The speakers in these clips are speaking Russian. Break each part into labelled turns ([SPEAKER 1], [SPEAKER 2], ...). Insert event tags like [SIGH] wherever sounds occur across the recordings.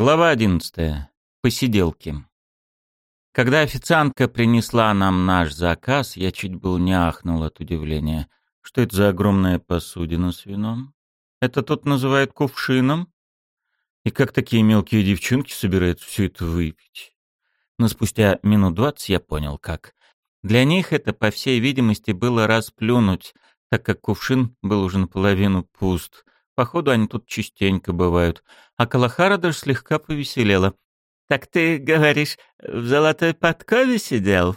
[SPEAKER 1] Глава 11. Посиделки. Когда официантка принесла нам наш заказ, я чуть был не ахнул от удивления. Что это за огромная посудина с вином? Это тут называют кувшином? И как такие мелкие девчонки собираются все это выпить? Но спустя минут двадцать я понял, как. Для них это, по всей видимости, было расплюнуть, так как кувшин был уже наполовину пуст — Походу, они тут частенько бывают. А Калахара даже слегка повеселела. «Так ты, говоришь, в золотой подкове сидел?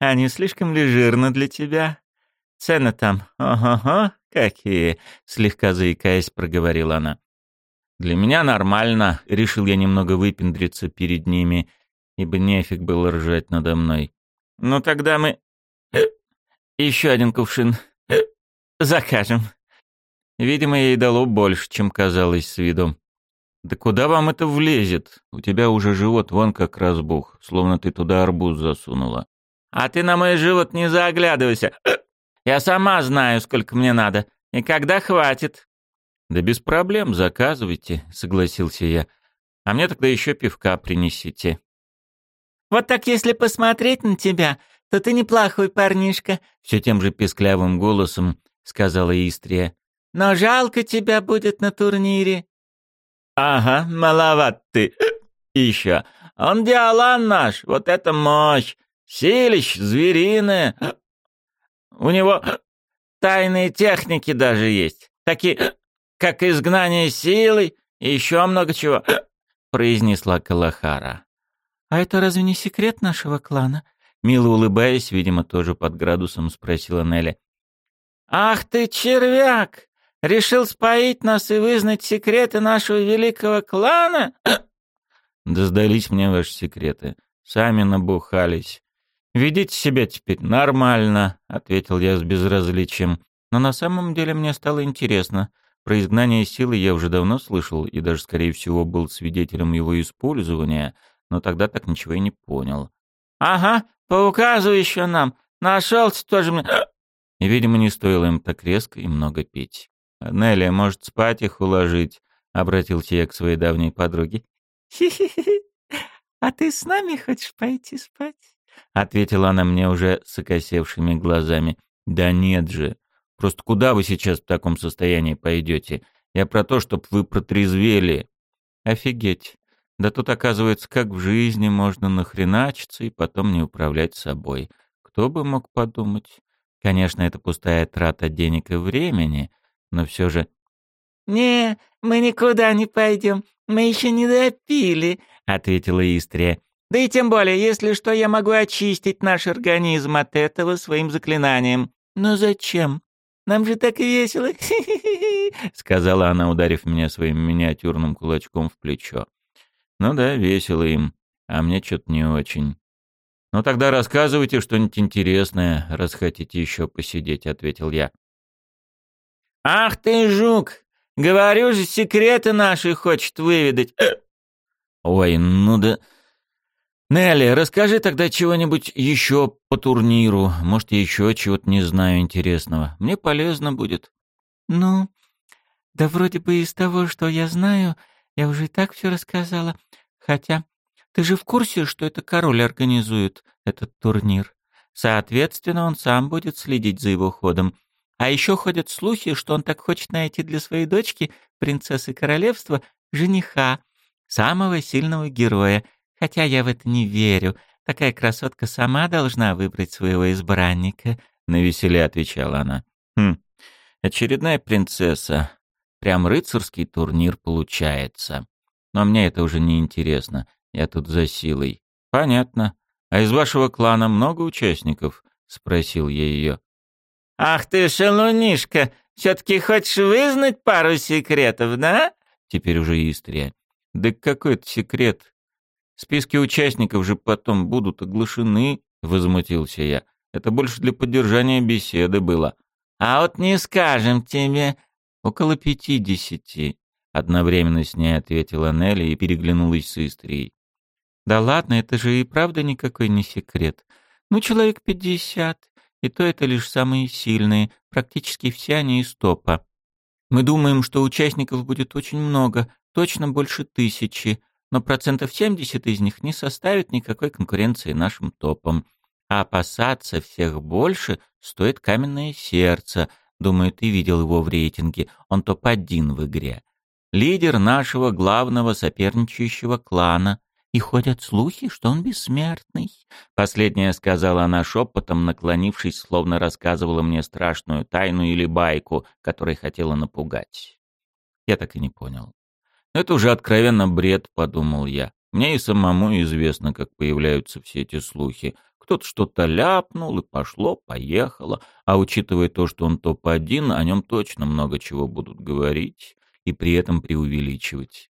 [SPEAKER 1] А не слишком ли жирно для тебя? Цены там, ого-го, какие!» Слегка заикаясь, проговорила она. «Для меня нормально», — решил я немного выпендриться перед ними, ибо нефиг было ржать надо мной. «Ну тогда мы... Э, еще один кувшин э, закажем». Видимо, ей дало больше, чем казалось с виду. «Да куда вам это влезет? У тебя уже живот вон как разбух, словно ты туда арбуз засунула». «А ты на мой живот не заглядывайся. [CLEARS THROAT] Я сама знаю, сколько мне надо. И когда хватит». «Да без проблем, заказывайте», — согласился я. «А мне тогда еще пивка принесите».
[SPEAKER 2] «Вот так если посмотреть на тебя, то ты неплохой парнишка», — все тем же песклявым голосом сказала Истрия. Но жалко тебя будет на турнире».
[SPEAKER 1] «Ага, маловат ты. Еще. Он диалан наш, вот это мощь. Силищ звериное. У него тайные техники даже есть. Такие, как изгнание силой и еще много чего», — произнесла Калахара.
[SPEAKER 2] «А это разве не секрет нашего клана?»
[SPEAKER 1] Мило улыбаясь, видимо, тоже под градусом спросила Нелли.
[SPEAKER 2] «Ах ты, червяк! Решил споить нас и вызнать секреты нашего великого клана?» [CLEARS THROAT]
[SPEAKER 1] «Да сдались мне ваши секреты. Сами набухались. Ведите себя теперь нормально», — ответил я с безразличием. Но на самом деле мне стало интересно. Про изгнание силы я уже давно слышал и даже, скорее всего, был свидетелем его использования, но тогда так ничего и не понял.
[SPEAKER 2] «Ага, поуказывай еще нам. Нашелся тоже мне...»
[SPEAKER 1] И, видимо, не стоило им так резко и много пить. «Нелли, может, спать их уложить?» — обратился я к своей давней подруге.
[SPEAKER 2] «Хи-хи-хи, а ты с нами хочешь пойти спать?»
[SPEAKER 1] — ответила она мне уже с окосевшими глазами. «Да нет же. Просто куда вы сейчас в таком состоянии пойдете? Я про то, чтоб вы протрезвели». «Офигеть. Да тут, оказывается, как в жизни можно нахреначиться и потом не управлять собой. Кто бы мог подумать? Конечно, это пустая трата денег и времени, но все же...
[SPEAKER 2] «Не, мы никуда не пойдем, мы еще не допили», — ответила Истрия. «Да и тем более, если что, я могу очистить наш организм от этого своим заклинанием. Но зачем? Нам же так весело!»
[SPEAKER 1] — сказала она, ударив меня своим миниатюрным кулачком в плечо. «Ну да, весело им, а мне что-то не очень». «Ну тогда рассказывайте что-нибудь интересное, раз хотите еще посидеть», — ответил я.
[SPEAKER 2] «Ах ты, жук! Говорю же, секреты наши хочет выведать!»
[SPEAKER 1] «Ой, ну да...» «Нелли, расскажи тогда чего-нибудь еще по турниру. Может, еще чего-то не знаю интересного. Мне полезно будет».
[SPEAKER 2] «Ну, да вроде бы из того, что я знаю, я уже и так все рассказала. Хотя, ты же в курсе, что это король организует этот турнир? Соответственно, он сам будет следить за его ходом. А еще ходят слухи, что он так хочет найти для своей дочки, принцессы королевства, жениха, самого сильного героя. Хотя я в это не верю. Такая красотка сама должна выбрать своего избранника.
[SPEAKER 1] На веселе отвечала она. Хм, очередная принцесса. Прям рыцарский турнир получается. Но мне это уже не интересно. Я тут за силой. Понятно. А из вашего клана много участников? Спросил я ее.
[SPEAKER 2] «Ах ты, шалунишка, все-таки хочешь вызнать пару секретов, да?»
[SPEAKER 1] Теперь уже Истрия. «Да какой это секрет? Списки участников же потом будут оглашены», — возмутился я. «Это больше для поддержания беседы было».
[SPEAKER 2] «А вот не скажем тебе».
[SPEAKER 1] «Около пятидесяти», — одновременно с ней ответила Нелли и переглянулась с Истрией.
[SPEAKER 2] «Да ладно, это же и правда никакой не секрет. Ну, человек пятьдесят и то это лишь самые сильные, практически все они из топа. Мы думаем, что участников будет очень много, точно больше тысячи,
[SPEAKER 1] но процентов 70 из них не составит никакой конкуренции нашим топам. А опасаться всех больше стоит каменное сердце. Думаю, ты видел его в рейтинге. Он топ-1 в игре. Лидер нашего главного соперничающего клана. И ходят слухи, что он бессмертный. Последнее сказала она шепотом, наклонившись, словно рассказывала мне страшную тайну или байку, которой хотела напугать. Я так и не понял. Это уже откровенно бред, подумал я. Мне и самому известно, как появляются все эти слухи. Кто-то что-то ляпнул, и пошло, поехало. А учитывая то, что он топ-1, о нем точно много чего будут говорить и при этом преувеличивать.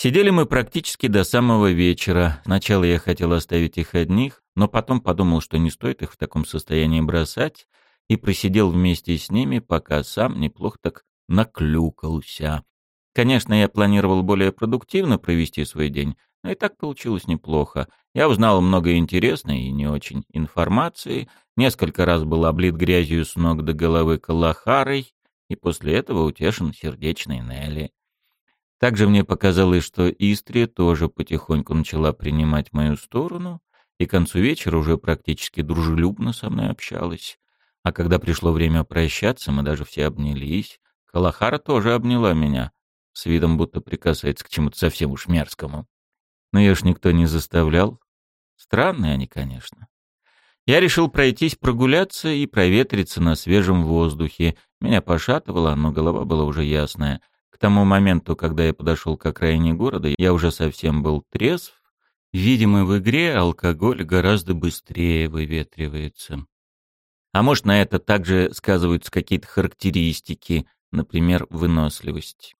[SPEAKER 1] Сидели мы практически до самого вечера. Сначала я хотел оставить их одних, но потом подумал, что не стоит их в таком состоянии бросать, и просидел вместе с ними, пока сам неплохо так наклюкался. Конечно, я планировал более продуктивно провести свой день, но и так получилось неплохо. Я узнал много интересной и не очень информации, несколько раз был облит грязью с ног до головы Калахарой, и после этого утешен сердечной Нелли. Также мне показалось, что Истрия тоже потихоньку начала принимать мою сторону, и к концу вечера уже практически дружелюбно со мной общалась. А когда пришло время прощаться, мы даже все обнялись. Калахара тоже обняла меня, с видом будто прикасается к чему-то совсем уж мерзкому. Но ее ж никто не заставлял. Странные они, конечно. Я решил пройтись прогуляться и проветриться на свежем воздухе. Меня пошатывало, но голова была уже ясная — к тому моменту, когда я подошел к окраине города, я уже совсем был трезв. Видимо, в игре алкоголь гораздо быстрее выветривается. А может, на это также сказываются какие-то характеристики, например, выносливость.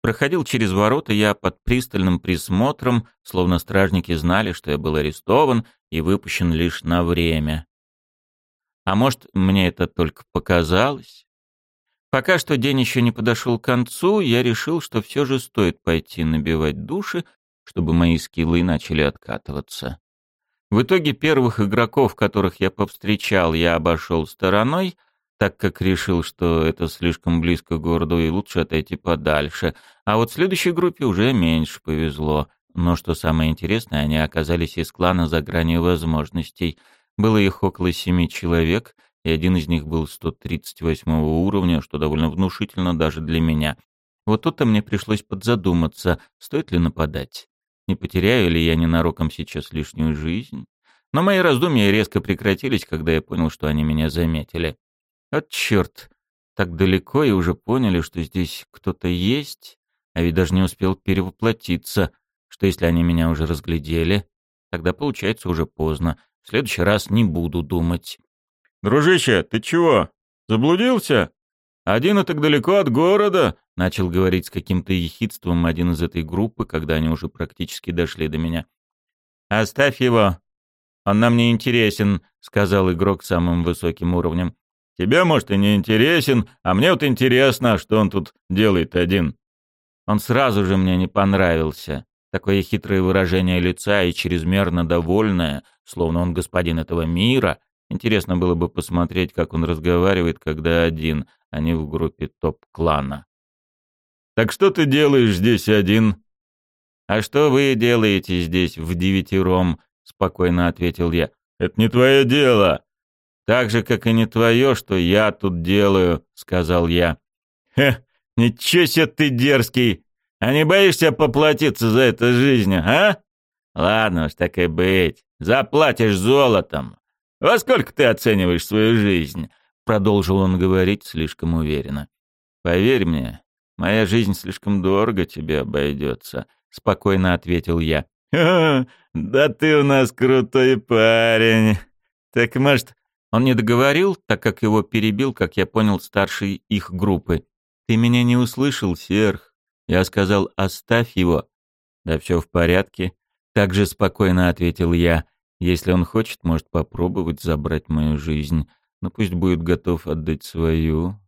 [SPEAKER 1] Проходил через ворота я под пристальным присмотром, словно стражники знали, что я был арестован и выпущен лишь на время. А может, мне это только показалось? Пока что день еще не подошел к концу, я решил, что все же стоит пойти набивать души, чтобы мои скиллы начали откатываться. В итоге первых игроков, которых я повстречал, я обошел стороной, так как решил, что это слишком близко к городу и лучше отойти подальше. А вот следующей группе уже меньше повезло. Но что самое интересное, они оказались из клана за гранью возможностей. Было их около семи человек, и один из них был 138 уровня, что довольно внушительно даже для меня. Вот тут-то мне пришлось подзадуматься, стоит ли нападать. Не потеряю ли я ненароком сейчас лишнюю жизнь? Но мои раздумья резко прекратились, когда я понял, что они меня заметили. От черт, так далеко и уже поняли, что здесь кто-то есть, а ведь даже не успел перевоплотиться, что если они меня уже разглядели, тогда получается уже поздно. В следующий раз не буду думать.
[SPEAKER 3] «Дружище, ты чего? Заблудился? Один и так далеко от города?» — начал говорить с каким-то ехидством один из этой группы, когда они уже практически дошли до меня.
[SPEAKER 1] «Оставь его. Он нам не интересен», — сказал игрок самым высоким уровнем.
[SPEAKER 3] «Тебе, может, и не интересен, а мне вот интересно, что он тут делает один».
[SPEAKER 1] Он сразу же мне не понравился. Такое хитрое выражение лица и чрезмерно довольное, словно он господин этого мира — Интересно было бы посмотреть, как он разговаривает, когда один, а не в группе топ-клана.
[SPEAKER 3] «Так что ты делаешь здесь один?»
[SPEAKER 1] «А что вы делаете здесь в девятером?» — спокойно ответил я.
[SPEAKER 3] «Это не твое дело!»
[SPEAKER 1] «Так же, как и не твое, что я тут делаю», — сказал я.
[SPEAKER 3] «Хе, ничего себе ты дерзкий! А не боишься поплатиться за это жизнью, а?»
[SPEAKER 1] «Ладно уж, так и быть. Заплатишь золотом.
[SPEAKER 3] «Во сколько ты оцениваешь свою жизнь?»
[SPEAKER 1] — продолжил он говорить слишком уверенно. «Поверь мне, моя жизнь слишком дорого тебе обойдется», — спокойно ответил я.
[SPEAKER 3] «Ха, [LAUGHS] да ты у нас крутой парень. Так, может...»
[SPEAKER 1] Он не договорил, так как его перебил, как я понял, старший их группы. «Ты меня не услышал, Серх?» Я сказал, «Оставь его». «Да все в порядке», — так же спокойно ответил я. Если он хочет, может попробовать забрать мою жизнь, но пусть будет готов отдать свою.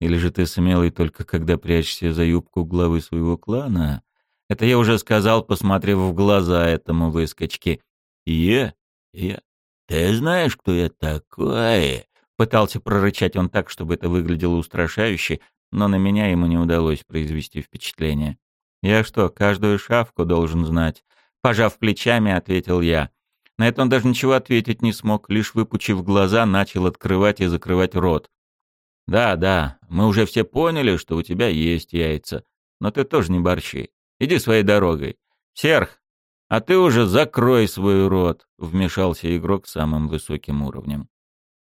[SPEAKER 1] Или же ты смелый только когда прячешься за юбку главы своего клана? Это я уже сказал, посмотрев в глаза этому выскочке.
[SPEAKER 3] «Я? Я? Ты знаешь, кто я такой?»
[SPEAKER 1] Пытался прорычать он так, чтобы это выглядело устрашающе, но на меня ему не удалось произвести впечатление. «Я что, каждую шавку должен знать?» Пожав плечами, ответил я. На это он даже ничего ответить не смог, лишь выпучив глаза, начал открывать и закрывать рот. «Да, да, мы уже все поняли, что у тебя есть яйца, но ты тоже не борщи. Иди своей дорогой. Серх, а ты уже закрой свой рот», — вмешался игрок самым высоким уровнем.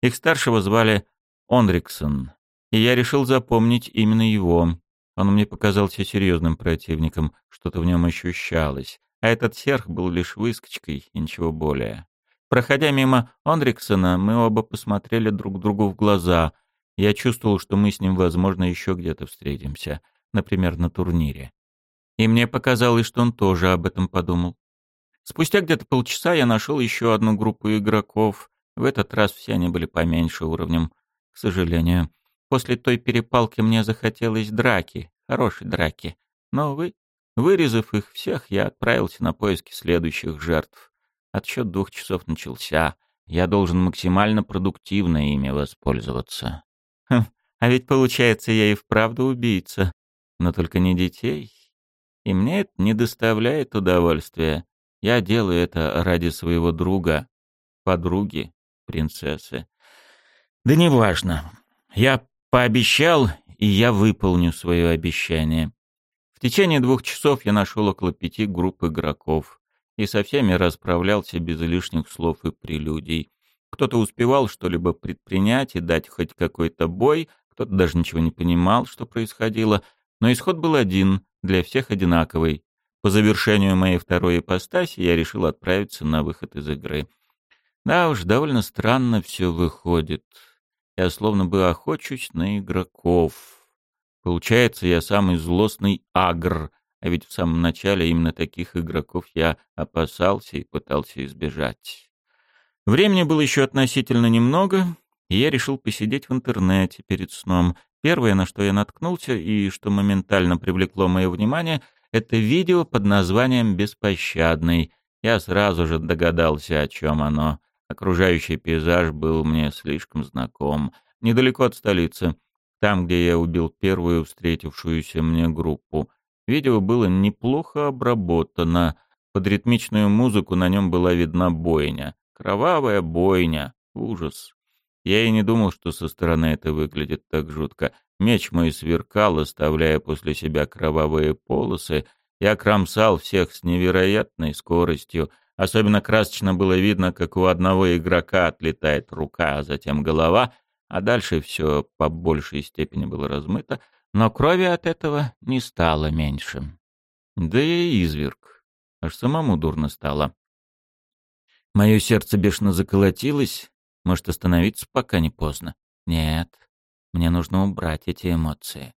[SPEAKER 1] Их старшего звали Онриксон, и я решил запомнить именно его. Он мне показался серьезным противником, что-то в нем ощущалось, а этот серх был лишь выскочкой и ничего более. Проходя мимо Онриксона, мы оба посмотрели друг другу в глаза. Я чувствовал, что мы с ним, возможно, еще где-то встретимся, например, на турнире. И мне показалось, что он тоже об этом подумал. Спустя где-то полчаса я нашел еще одну группу игроков. В этот раз все они были поменьше уровнем, к сожалению. После той перепалки мне захотелось драки, хорошей драки. Но, увы, вырезав их всех, я отправился на поиски следующих жертв. Отсчет двух часов начался. Я должен максимально продуктивно ими воспользоваться. Хм, а ведь получается, я и вправду убийца. Но только не детей. И мне это не доставляет удовольствия. Я делаю это ради своего друга, подруги, принцессы. Да неважно. Я Пообещал, и я выполню свое обещание. В течение двух часов я нашел около пяти групп игроков и со всеми расправлялся без лишних слов и прелюдий. Кто-то успевал что-либо предпринять и дать хоть какой-то бой, кто-то даже ничего не понимал, что происходило, но исход был один, для всех одинаковый. По завершению моей второй ипостаси я решил отправиться на выход из игры. Да уж, довольно странно все выходит. Я словно бы охочусь на игроков. Получается, я самый злостный агр, а ведь в самом начале именно таких игроков я опасался и пытался избежать. Времени было еще относительно немного, и я решил посидеть в интернете перед сном. Первое, на что я наткнулся и что моментально привлекло мое внимание, это видео под названием «Беспощадный». Я сразу же догадался, о чем оно. Окружающий пейзаж был мне слишком знаком. Недалеко от столицы, там, где я убил первую встретившуюся мне группу. Видео было неплохо обработано. Под ритмичную музыку на нем была видна бойня. Кровавая бойня. Ужас. Я и не думал, что со стороны это выглядит так жутко. Меч мой сверкал, оставляя после себя кровавые полосы. Я кромсал всех с невероятной скоростью — Особенно красочно было видно, как у одного игрока отлетает рука, а затем голова, а дальше все по большей степени было размыто, но крови от этого не стало меньше. Да и изверг. Аж самому дурно стало. Мое сердце бешено заколотилось. Может, остановиться, пока не поздно? Нет, мне нужно убрать эти эмоции.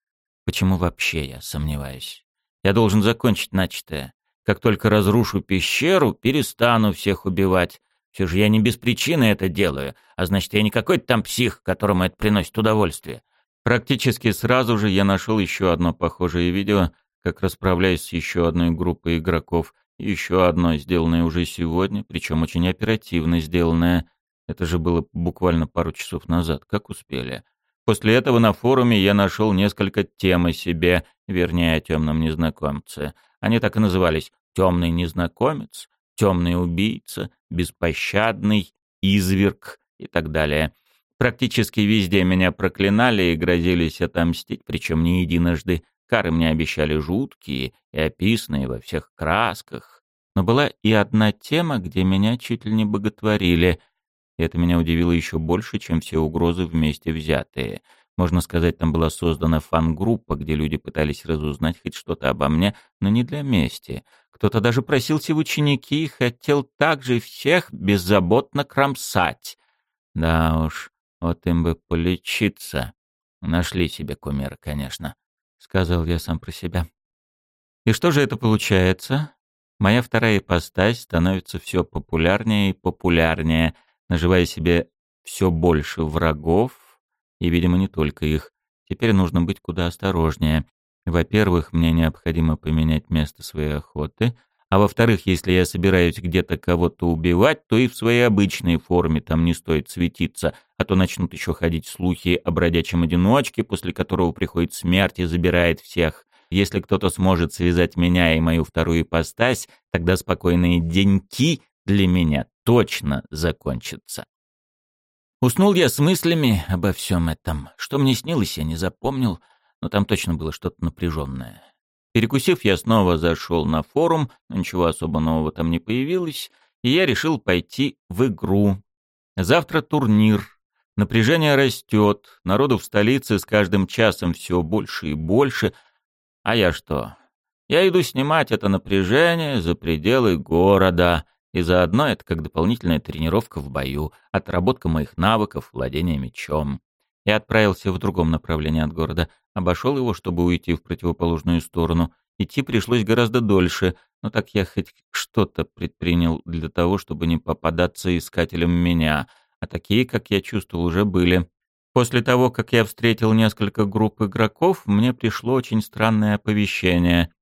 [SPEAKER 1] Почему вообще я сомневаюсь? Я должен закончить начатое. Как только разрушу пещеру, перестану всех убивать. Все же я не без причины это делаю, а значит, я не какой-то там псих, которому это приносит удовольствие. Практически сразу же я нашел еще одно похожее видео, как расправляюсь с еще одной группой игроков, еще одно, сделанное уже сегодня, причем очень оперативно сделанное. Это же было буквально пару часов назад. Как успели? После этого на форуме я нашел несколько тем о себе, вернее, о темном незнакомце. Они так и назывались «темный незнакомец», «темный убийца», «беспощадный», «изверг» и так далее. Практически везде меня проклинали и грозились отомстить, причем не единожды. Кары мне обещали жуткие и описанные во всех красках. Но была и одна тема, где меня чуть ли не боготворили. И это меня удивило еще больше, чем все угрозы вместе взятые. Можно сказать, там была создана фан-группа, где люди пытались разузнать хоть что-то обо мне, но не для мести. Кто-то даже просился в ученики и хотел также всех беззаботно кромсать. Да уж, вот им бы полечиться. Нашли себе кумира, конечно, — сказал я сам про себя. И что же это получается? Моя вторая ипостась становится все популярнее и популярнее, наживая себе все больше врагов, и, видимо, не только их. Теперь нужно быть куда осторожнее. Во-первых, мне необходимо поменять место своей охоты, а во-вторых, если я собираюсь где-то кого-то убивать, то и в своей обычной форме там не стоит светиться, а то начнут еще ходить слухи о бродячем одиночке, после которого приходит смерть и забирает всех. Если кто-то сможет связать меня и мою вторую ипостась, тогда спокойные деньки для меня точно закончатся. Уснул я с мыслями обо всем этом. Что мне снилось, я не запомнил, но там точно было что-то напряженное. Перекусив, я снова зашел на форум, ничего особо нового там не появилось, и я решил пойти в игру. Завтра турнир. Напряжение растет, народу в столице с каждым часом все больше и больше. А я что? Я иду снимать это напряжение за пределы города, и заодно это как дополнительная тренировка в бою, отработка моих навыков владения мечом. Я отправился в другом направлении от города, обошел его, чтобы уйти в противоположную сторону. Идти пришлось гораздо дольше, но так я хоть что-то предпринял для того, чтобы не попадаться искателям меня — а такие, как я чувствовал, уже были. После того, как я встретил несколько групп игроков, мне пришло очень странное оповещение.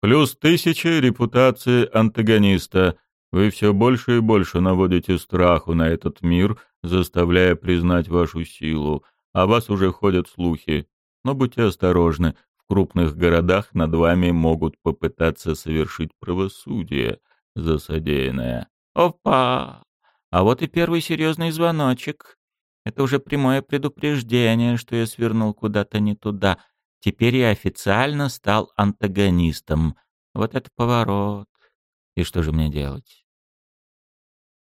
[SPEAKER 1] «Плюс тысяча репутации антагониста. Вы все больше и больше наводите страху на этот мир, заставляя признать вашу силу. А вас уже ходят слухи. Но будьте осторожны, в крупных городах над вами могут попытаться совершить правосудие за содеянное». «Опа!» А вот и первый серьезный звоночек. Это уже прямое предупреждение, что я свернул куда-то не туда. Теперь я официально стал антагонистом. Вот это поворот. И что же мне делать?